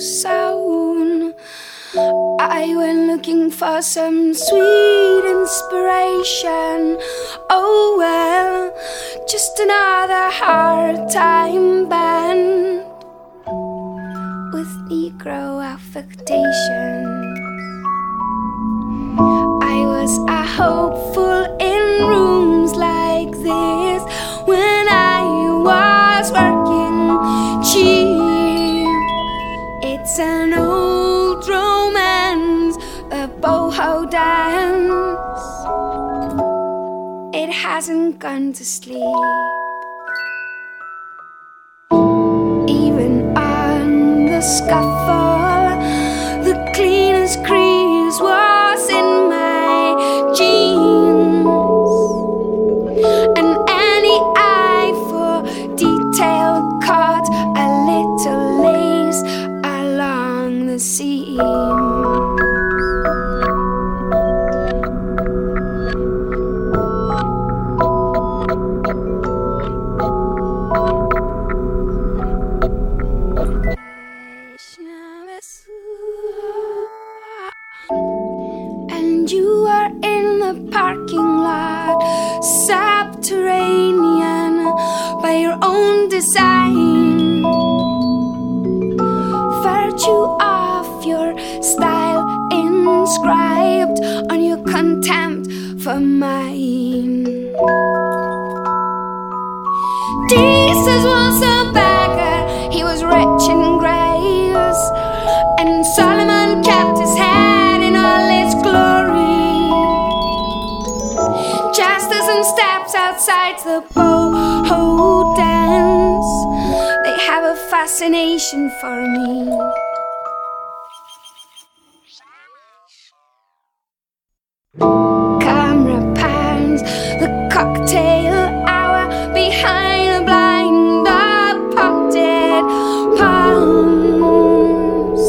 zone. I went looking for some sweet inspiration. Oh well, just another hard time band with Negro affectation. I was a hopeful hasn't gone to sleep. Even on the scuffle, own design. Virtue of your style inscribed on your contempt for mine. Jesus was a beggar, he was rich in grace, and Solomon kept his head in all its glory. Just as some steps outside the boho fascination for me. Camera pans the cocktail hour behind a blind of potted palms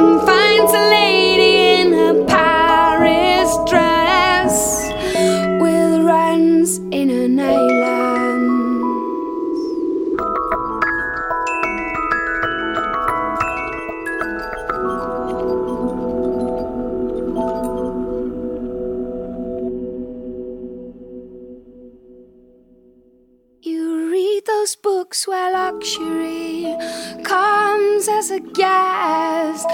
and finds a lady in a Paris dress with runs in an island. Where luxury comes as a guest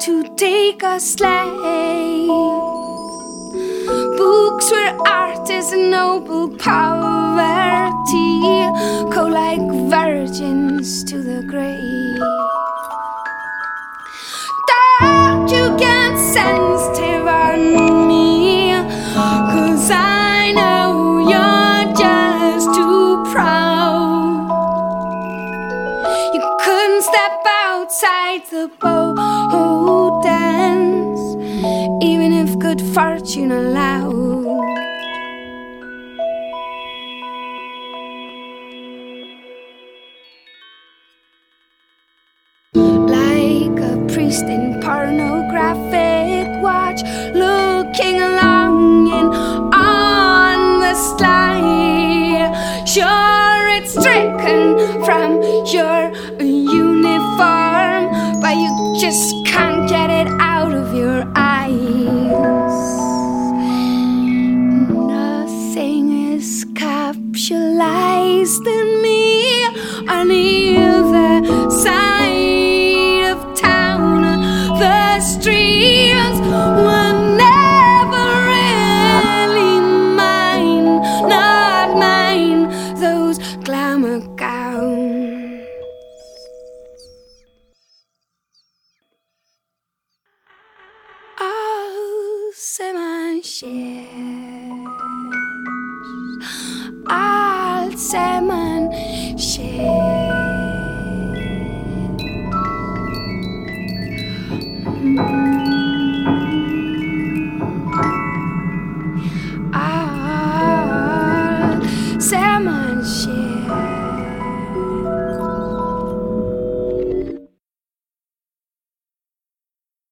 to take a slave. Books where art is a noble poverty, go like virgins to the grave. Outside the boho dance, even if good fortune allowed. like a priest in pornographic watch, looking longing on the sly. Sure, it's stricken from your you Semeń siesz, al Semeń siesz.